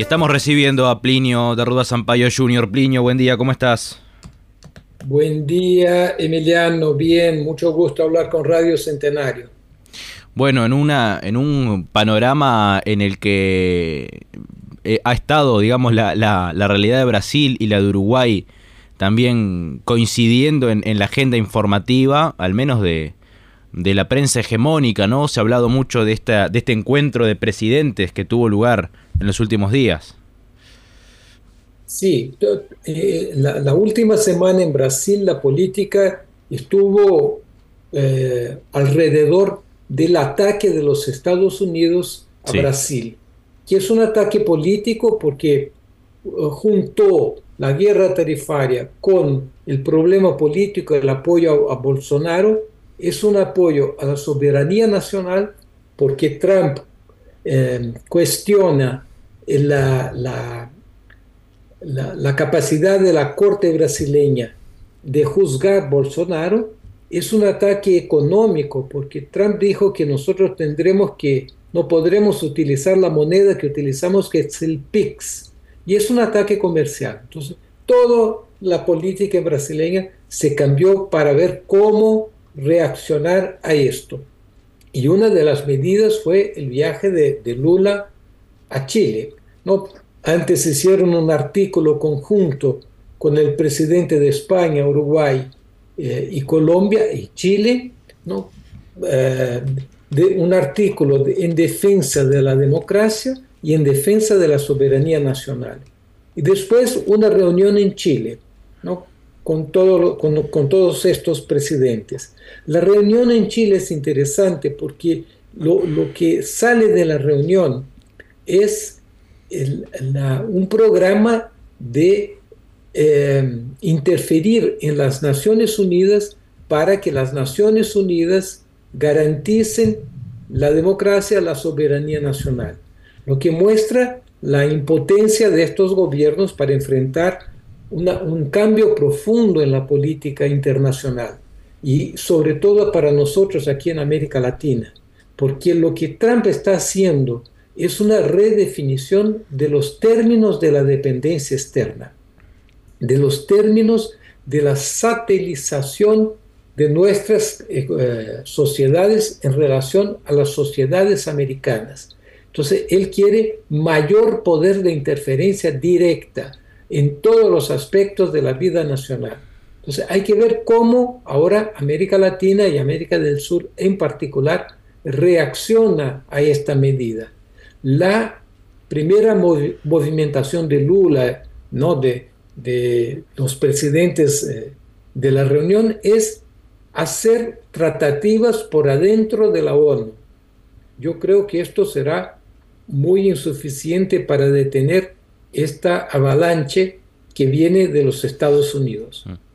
Y estamos recibiendo a Plinio de Ruda Sampaio Jr. Plinio, buen día, ¿cómo estás? Buen día, Emiliano, bien, mucho gusto hablar con Radio Centenario. Bueno, en, una, en un panorama en el que eh, ha estado, digamos, la, la, realidad de Brasil y la de Uruguay también coincidiendo en, en la agenda informativa, al menos de, de la prensa hegemónica, ¿no? Se ha hablado mucho de, esta, de este encuentro de presidentes que tuvo lugar en los últimos días. Sí, eh, la, última semana en Brasil la política estuvo eh, alrededor del ataque de los Estados Unidos a Brasil, que es un ataque político porque uh, juntó la guerra tarifaria con el problema político, el apoyo a Bolsonaro, es un apoyo a la soberanía nacional porque Trump eh, cuestiona la, la, la, capacidad de la Corte brasileña de juzgar Bolsonaro. Es un ataque económico porque Trump dijo que nosotros tendremos que, no podremos utilizar la moneda que utilizamos, que es el PIX. Y es un ataque comercial. Entonces, toda la política brasileña se cambió para ver cómo reaccionar a esto. Y una de las medidas fue el viaje de, Lula a Chile. ¿no? Antes hicieron un artículo conjunto con el presidente de España, Uruguay eh, y Colombia y Chile, ¿no? Eh, de un artículo en defensa de la democracia y en defensa de la soberanía nacional. Y después una reunión en Chile, ¿no? Con, con, todos estos presidentes. La reunión en Chile es interesante porque lo, lo que sale de la reunión es el, un programa de eh, interferir en las Naciones Unidas para que las Naciones Unidas garanticen la democracia, la soberanía nacional, lo que muestra la impotencia de estos gobiernos para enfrentar un cambio profundo en la política internacional y sobre todo para nosotros aquí en América Latina, porque lo que Trump está haciendo es una redefinición de los términos de la dependencia externa, de los términos de la satelización de nuestras eh, sociedades en relación a las sociedades americanas. Entonces, él quiere mayor poder de interferencia directa, en todos los aspectos de la vida nacional. Entonces hay que ver cómo ahora América Latina y América del Sur en particular reacciona a esta medida. La primera movimentación de Lula, ¿no? de, de los presidentes eh, de la reunión, es hacer tratativas por adentro de la ONU. Yo creo que esto será muy insuficiente para detener esta avalanche que viene de los Estados Unidos. Mm.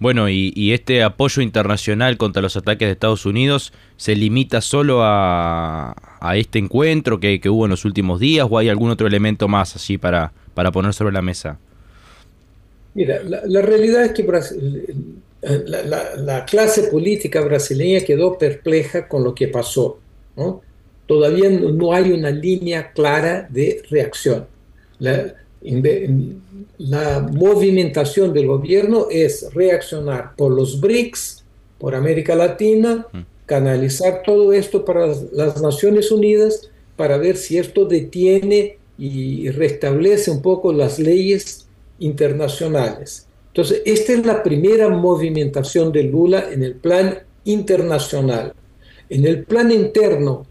Bueno, y, este apoyo internacional contra los ataques de Estados Unidos se limita solo a, este encuentro que, hubo en los últimos días o hay algún otro elemento más así para, para poner sobre la mesa? Mira, la, realidad es que la, la, clase política brasileña quedó perpleja con lo que pasó. ¿no? Todavía no hay una línea clara de reacción. La, movimentación del gobierno es reaccionar por los BRICS, por América Latina, mm. canalizar todo esto para las Naciones Unidas para ver si esto detiene y restablece un poco las leyes internacionales. Entonces, esta es la primera movimentación de Lula en el plan internacional. En el plan interno,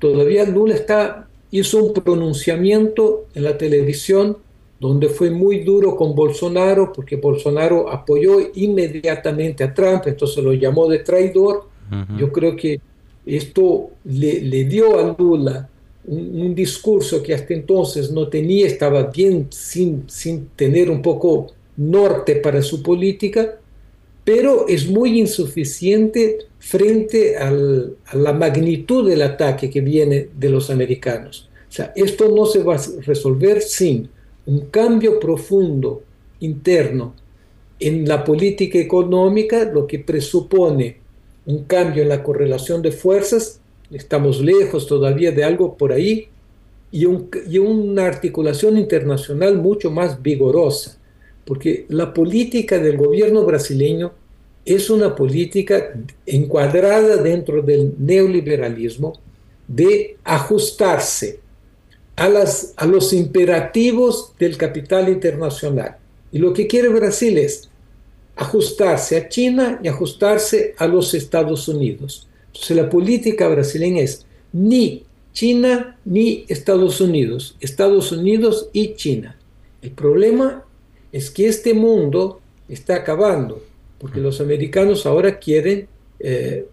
todavía Lula está, hizo un pronunciamiento en la televisión donde fue muy duro con Bolsonaro, porque Bolsonaro apoyó inmediatamente a Trump, entonces lo llamó de traidor. Yo creo que esto le, dio a Lula un, discurso que hasta entonces no tenía, estaba bien sin, sin tener un poco norte para su política, pero es muy insuficiente frente a la magnitud del ataque que viene de los americanos. O sea, esto no se va a resolver sin un cambio profundo interno en la política económica, lo que presupone un cambio en la correlación de fuerzas, estamos lejos todavía de algo por ahí, y, una articulación internacional mucho más vigorosa, porque la política del gobierno brasileño es una política encuadrada dentro del neoliberalismo de ajustarse a, los imperativos del capital internacional. Y lo que quiere Brasil es ajustarse a China y ajustarse a los Estados Unidos. Entonces la política brasileña es ni China ni Estados Unidos, Estados Unidos y China. El problema es que este mundo está acabando, porque los americanos ahora quieren eh,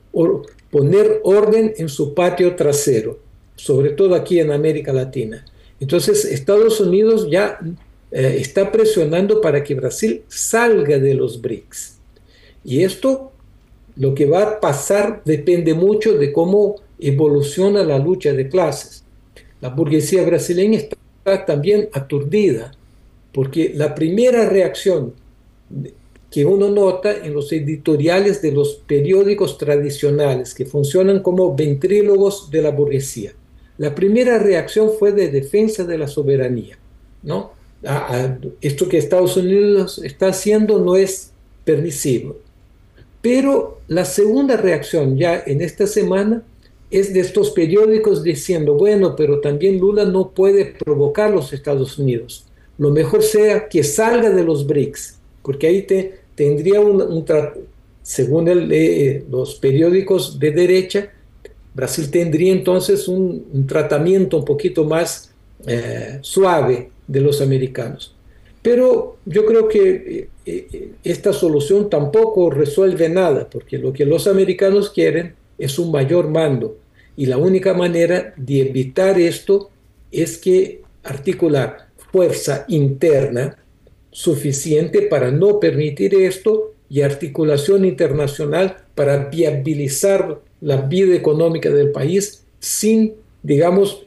poner orden en su patio trasero sobre todo aquí en América Latina. Entonces, Estados Unidos ya eh, está presionando para que Brasil salga de los BRICS. Y esto, lo que va a pasar depende mucho de cómo evoluciona la lucha de clases. La burguesía brasileña está también aturdida, porque la primera reacción que uno nota en los editoriales de los periódicos tradicionales que funcionan como ventrílogos de la burguesía la primera reacción fue de defensa de la soberanía, ¿no? esto que Estados Unidos está haciendo no es permisivo. Pero la segunda reacción ya en esta semana es de estos periódicos diciendo, bueno, pero también Lula no puede provocar los Estados Unidos. Lo mejor sea que salga de los BRICS, porque ahí te, tendría un, según eh, los periódicos de derecha, Brasil tendría entonces un, tratamiento un poquito más eh, suave de los americanos. Pero yo creo que eh, esta solución tampoco resuelve nada, porque lo que los americanos quieren es un mayor mando. Y la única manera de evitar esto es que articular fuerza interna suficiente para no permitir esto y articulación internacional para viabilizar la vida económica del país sin, digamos,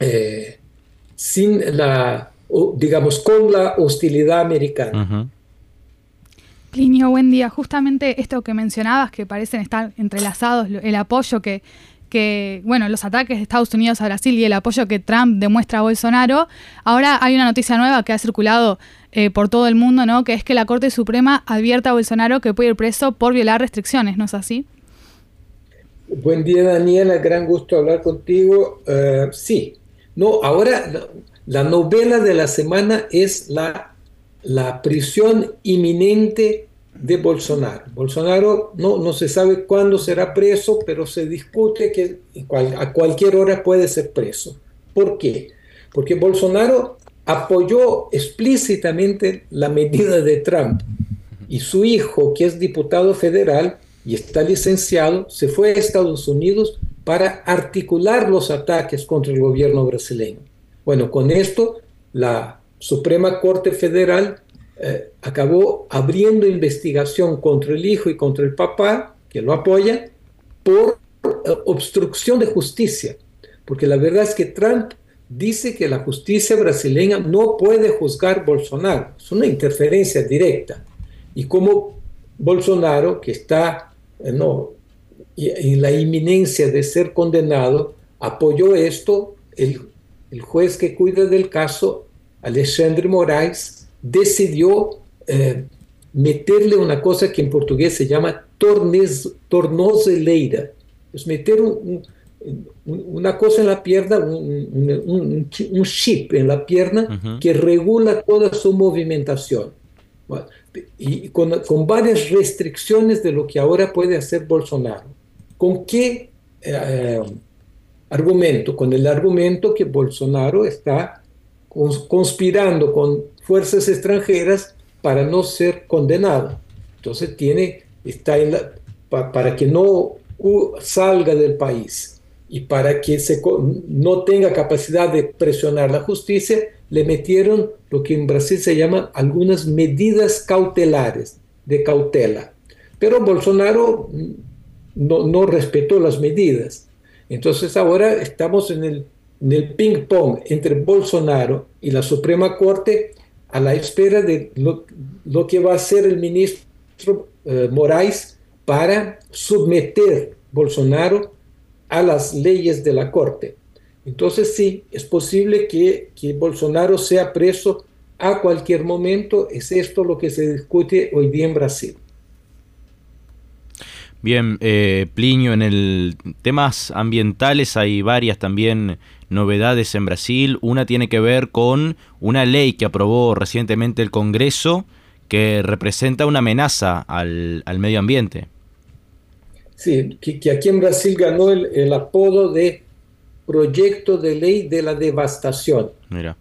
eh, sin la, digamos, con la hostilidad americana. Plinio, buen día. Justamente esto que mencionabas, que parecen estar entrelazados, el apoyo que, que, bueno, los ataques de Estados Unidos a Brasil y el apoyo que Trump demuestra a Bolsonaro. Ahora hay una noticia nueva que ha circulado eh, por todo el mundo, ¿no? Que es que la Corte Suprema advierta a Bolsonaro que puede ir preso por violar restricciones, ¿no es así? Buen día, Daniela, gran gusto hablar contigo. Eh, sí, no, ahora la, novela de la semana es la, la prisión inminente de Bolsonaro. Bolsonaro no, no se sabe cuándo será preso, pero se discute que a cualquier hora puede ser preso. ¿Por qué? Porque Bolsonaro apoyó explícitamente la medida de Trump y su hijo, que es diputado federal, y está licenciado, se fue a Estados Unidos para articular los ataques contra el gobierno brasileño. Bueno, con esto la Suprema Corte Federal eh, acabó abriendo investigación contra el hijo y contra el papá, que lo apoya, por eh, obstrucción de justicia. Porque la verdad es que Trump dice que la justicia brasileña no puede juzgar Bolsonaro. Es una interferencia directa. Y como Bolsonaro, que está eh, en la inminencia de ser condenado, apoyó esto, el, juez que cuida del caso, Alexandre Moraes, decidió eh, meterle una cosa que en portugués se llama tornes, tornozeleira, es meter una cosa en la pierna, un, chip en la pierna que regula toda su movimentación y con, con, varias restricciones de lo que ahora puede hacer Bolsonaro. ¿Con qué eh, argumento? Con el argumento que Bolsonaro está conspirando con fuerzas extranjeras para no ser condenado. Entonces tiene, está en la, para que no salga del país. Y para que se, no tenga capacidad de presionar la justicia, le metieron lo que en Brasil se llama algunas medidas cautelares, de cautela. Pero Bolsonaro no, no respetó las medidas. Entonces ahora estamos en el, en el ping-pong entre Bolsonaro y la Suprema Corte a la espera de lo, que va a hacer el ministro eh, Moraes para someter Bolsonaro a las leyes de la Corte. Entonces sí, es posible que, que Bolsonaro sea preso a cualquier momento. Es esto lo que se discute hoy día en Brasil. Bien, eh, Plinio, en el temas ambientales hay varias también novedades en Brasil. Una tiene que ver con una ley que aprobó recientemente el Congreso que representa una amenaza al, medio ambiente. Sí, que, aquí en Brasil ganó el, apodo de proyecto de ley de la devastación.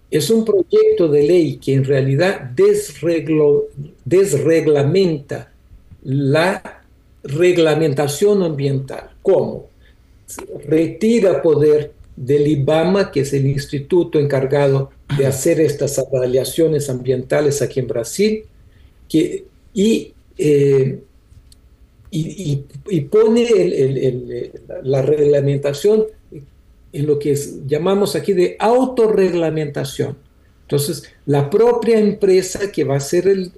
Es un proyecto de ley que en realidad desreglo, desreglamenta la reglamentación ambiental. ¿Cómo? Retira poder del IBAMA, que es el instituto encargado de hacer estas avaliaciones ambientales aquí en Brasil, que, y, eh, y, pone la reglamentación en lo que llamamos aquí de autorreglamentación. Entonces, la propia empresa que va a hacer el,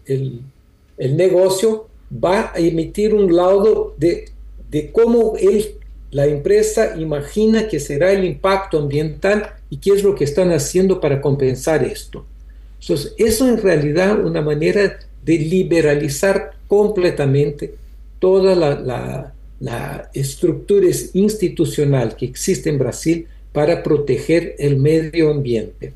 el negocio va a emitir un laudo de, de cómo él, la empresa imagina que será el impacto ambiental y qué es lo que están haciendo para compensar esto. Entonces, eso en realidad una manera de liberalizar completamente toda la, la estructura institucional que existe en Brasil para proteger el medio ambiente.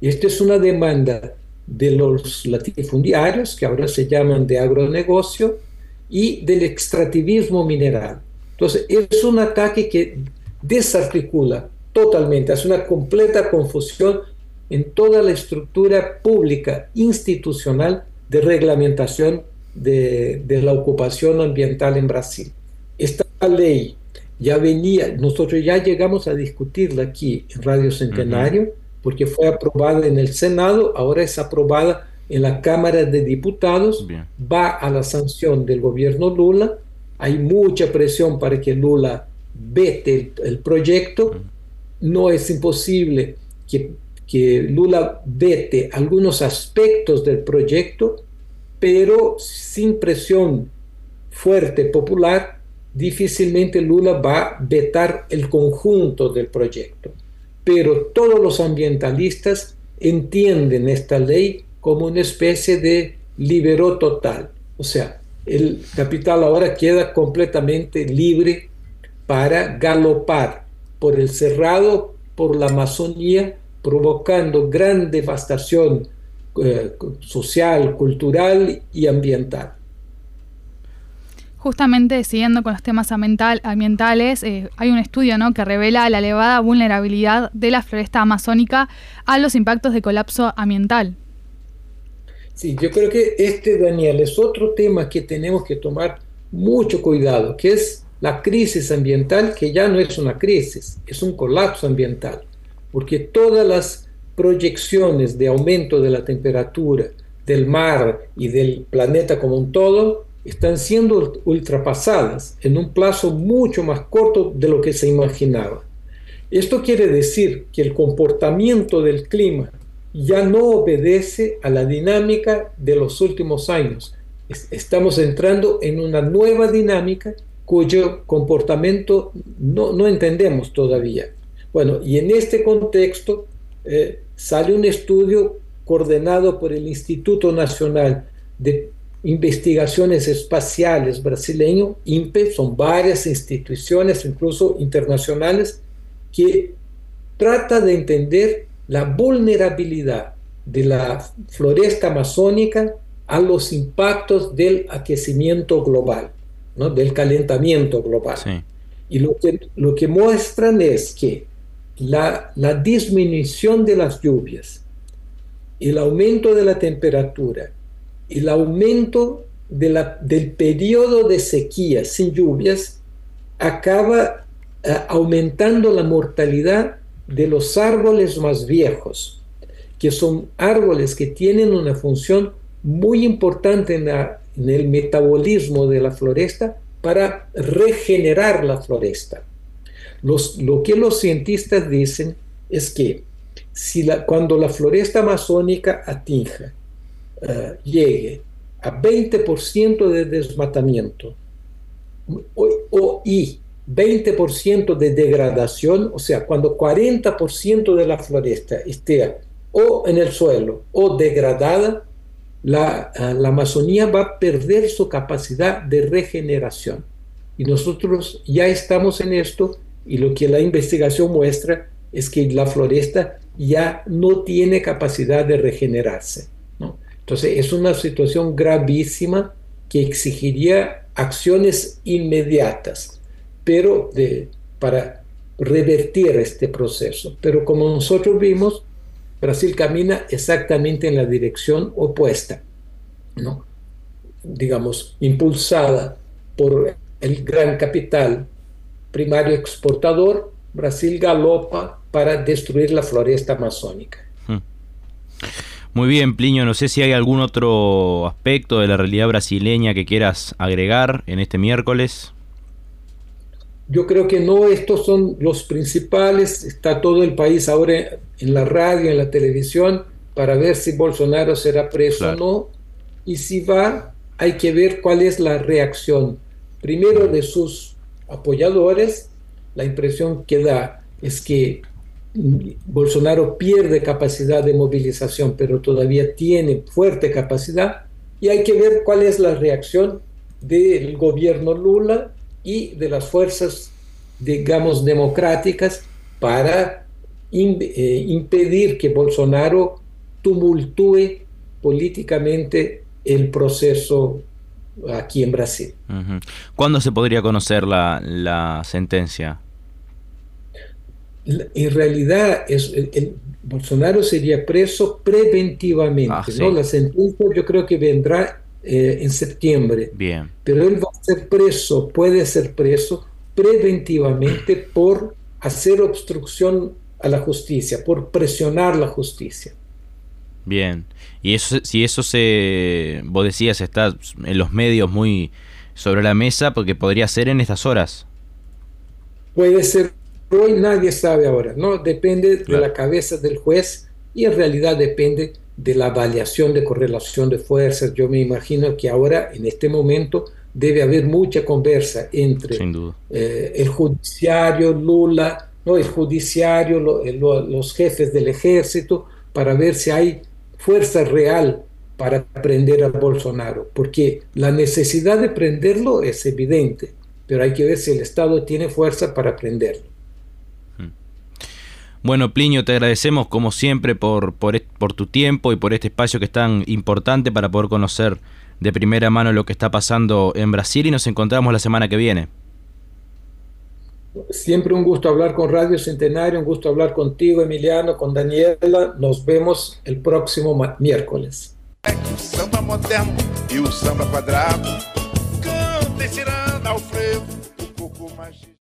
Esta es una demanda de los latifundiarios, que ahora se llaman de agronegocio, y del extractivismo mineral. Entonces, es un ataque que desarticula totalmente, hace una completa confusión en toda la estructura pública institucional de reglamentación de, la ocupación ambiental en Brasil. Esta ley ya venía, nosotros ya llegamos a discutirla aquí en Radio Centenario, porque fue aprobada en el Senado, ahora es aprobada en la Cámara de Diputados, va a la sanción del gobierno Lula, hay mucha presión para que Lula vete el, proyecto, no es imposible que, que Lula vete algunos aspectos del proyecto, pero sin presión fuerte popular, difícilmente Lula va a vetar el conjunto del proyecto pero todos los ambientalistas entienden esta ley como una especie de libero total. O sea, el capital ahora queda completamente libre para galopar por el cerrado, por la Amazonía, provocando gran devastación eh, social, cultural y ambiental. Justamente siguiendo con los temas ambientales, eh, hay un estudio que revela la elevada vulnerabilidad de la floresta amazónica a los impactos de colapso ambiental. Sí, yo creo que este, Daniel, es otro tema que tenemos que tomar mucho cuidado, que es la crisis ambiental, que ya no es una crisis, es un colapso ambiental, porque todas las proyecciones de aumento de la temperatura del mar y del planeta como un todo están siendo ultrapasadas en un plazo mucho más corto de lo que se imaginaba. Esto quiere decir que el comportamiento del clima ya no obedece a la dinámica de los últimos años. Estamos entrando en una nueva dinámica cuyo comportamiento no, entendemos todavía. Bueno, y en este contexto eh, sale un estudio coordinado por el Instituto Nacional de Investigaciones Espaciales brasileño, INPE, son varias instituciones, incluso internacionales, que trata de entender la vulnerabilidad de la floresta amazónica a los impactos del aquecimiento global, ¿no? del calentamiento global. Y lo que, lo que muestran es que la, disminución de las lluvias, el aumento de la temperatura el aumento del periodo de sequía sin lluvias acaba eh, aumentando la mortalidad de los árboles más viejos, que son árboles que tienen una función muy importante en, el metabolismo de la floresta para regenerar la floresta. Lo que los cientistas dicen es que si cuando la floresta amazónica atinja, eh, llegue a 20% de desmatamiento o, y 20% de degradación, o sea, cuando 40% de la floresta esté o en el suelo o degradada, la, la, Amazonía va a perder su capacidad de regeneración. Y nosotros ya estamos en esto y lo que la investigación muestra es que la floresta ya no tiene capacidad de regenerarse. Entonces es una situación gravísima que exigiría acciones inmediatas, pero de, para revertir este proceso. Pero como nosotros vimos, Brasil camina exactamente en la dirección opuesta, ¿no? digamos, impulsada por el gran capital primario exportador, Brasil galopa para destruir la floresta amazónica. Hmm. Muy bien, Pliño, no sé si hay algún otro aspecto de la realidad brasileña que quieras agregar en este miércoles. Yo creo que no, estos son los principales. Está todo el país ahora en la radio, en la televisión, para ver si Bolsonaro será preso o no. Y si va, hay que ver cuál es la reacción, primero de sus apoyadores. La impresión que da es que Bolsonaro pierde capacidad de movilización, pero todavía tiene fuerte capacidad. Y hay que ver cuál es la reacción del gobierno Lula y de las fuerzas, digamos, democráticas para eh, impedir que Bolsonaro tumultúe políticamente el proceso aquí en Brasil. ¿Cuándo se podría conocer la, sentencia? En realidad, es, el, Bolsonaro sería preso preventivamente. Ah, ¿no? La sentencia yo creo que vendrá eh, en septiembre. Bien. Pero él va a ser preso, puede ser preso preventivamente por hacer obstrucción a la justicia, por presionar la justicia. Bien. Y eso, si eso se, vos decías, está en los medios muy sobre la mesa, porque podría ser en estas horas. Puede ser hoy, nadie sabe ahora, ¿no? Depende de la cabeza del juez y en realidad depende de la avaliación de correlación de fuerzas. Yo me imagino que ahora, en este momento, debe haber mucha conversa entre eh, el judiciario, Lula, ¿no? el judiciario, los jefes del ejército, para ver si hay fuerza real para prender a Bolsonaro, porque la necesidad de prenderlo es evidente, pero hay que ver si el Estado tiene fuerza para prenderlo. Hmm. Bueno, Plinio, te agradecemos como siempre por, por, por, tu tiempo y por este espacio que es tan importante para poder conocer de primera mano lo que está pasando en Brasil y nos encontramos la semana que viene. Siempre un gusto hablar con Radio Centenario, un gusto hablar contigo, Emiliano, con Daniela. Nos vemos el próximo miércoles.